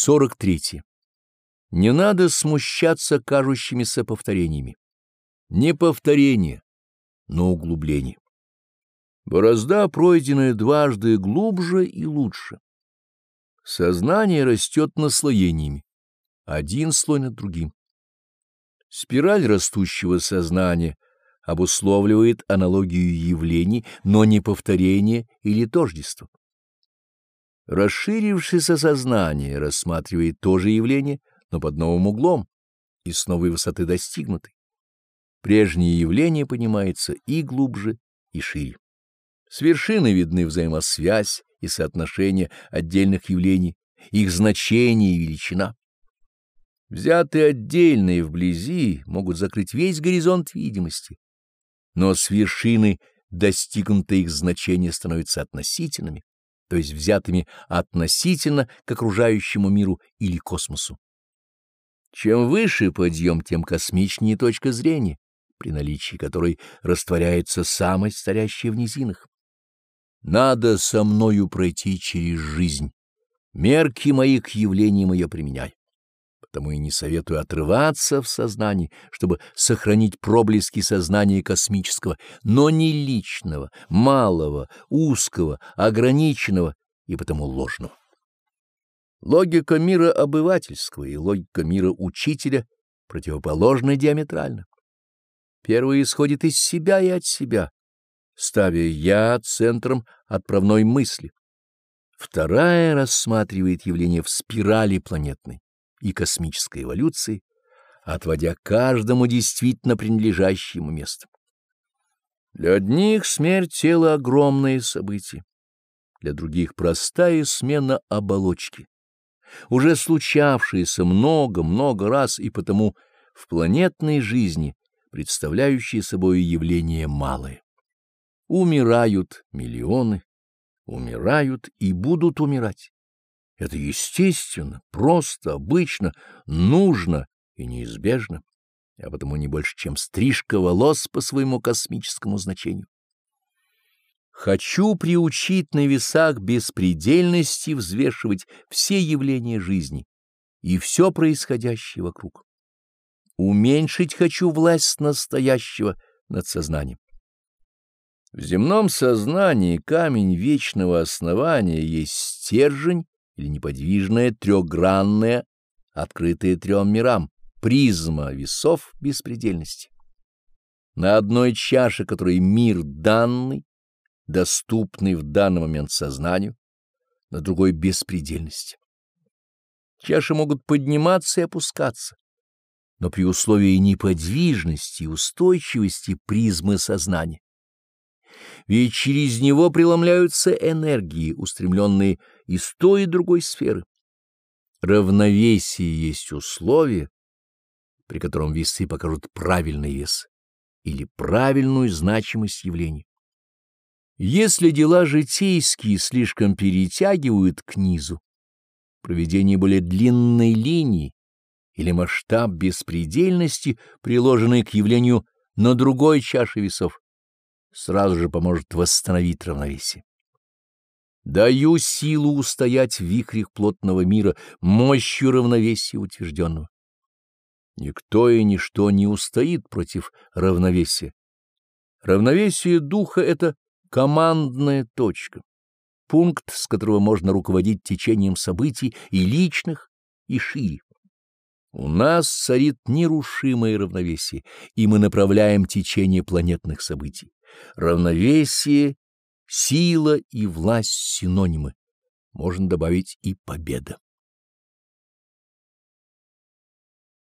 43. Не надо смущаться кажущимися повторениями. Не повторение, но углубление. Борозда, пройденная дважды, глубже и лучше. Сознание растет наслоениями, один слой над другим. Спираль растущего сознания обусловливает аналогию явлений, но не повторение или тождество. Расширившееся сознание рассматривает то же явление, но под новым углом и с новой высоты достигнутой. Прежнее явление понимается и глубже, и шире. С вершины видны взаимосвязь и соотношение отдельных явлений, их значение и величина. Взятые отдельно и вблизи могут закрыть весь горизонт видимости, но с вершины достигнутые их значения становятся относительными, то есть взятыми относительно к окружающему миру или космосу. Чем выше подъем, тем космичнее точка зрения, при наличии которой растворяется самость, царящая в низинах. Надо со мною пройти через жизнь. Мерки мои к явлениям ее применяй. Потому и не советую отрываться в сознании, чтобы сохранить проблески сознания космического, но не личного, малого, узкого, ограниченного и потому ложного. Логика мира обывательского и логика мира учителя противоположны диаметрально. Первый исходит из себя и от себя, ставя «я» центром отправной мысли. Вторая рассматривает явление в спирали планетной и космической эволюции, отводя каждому действительно принадлежащему место. Для одних смерть тела — огромное событие, для других — простая смена оболочки, уже случавшееся много-много раз и потому в планетной жизни представляющее собой явление малое. Умирают миллионы, умирают и будут умирать. Это естественно, просто, обычно, нужно и неизбежно, а потому не больше, чем стрижка волос по своему космическому значению. Хочу приучить на весах беспредельности взвешивать все явления жизни и все происходящее вокруг. Уменьшить хочу власть настоящего над сознанием. В земном сознании камень вечного основания есть стержень или неподвижная трехгранная, открытая трем мирам, призма весов беспредельности. На одной чаше, которой мир данный, доступный в данный момент сознанию, на другой — беспредельности. Чаши могут подниматься и опускаться, но при условии неподвижности и устойчивости призмы сознания. Ведь через него преломляются энергии, устремленные из той и другой сферы. Равновесие есть условие, при котором весы покажут правильный вес или правильную значимость явлений. Если дела житейские слишком перетягивают к низу, проведение более длинной линии или масштаб беспредельности, приложенный к явлению на другой чаше весов, сразу же поможет восстановить равновесие. Даю силу устоять в вихрях плотного мира мощью равновесия утвержденного. Никто и ничто не устоит против равновесия. Равновесие духа — это командная точка, пункт, с которого можно руководить течением событий и личных, и шире. У нас царит нерушимое равновесие, и мы направляем течение планетных событий. Равновесие, сила и власть — синонимы. Можно добавить и победа.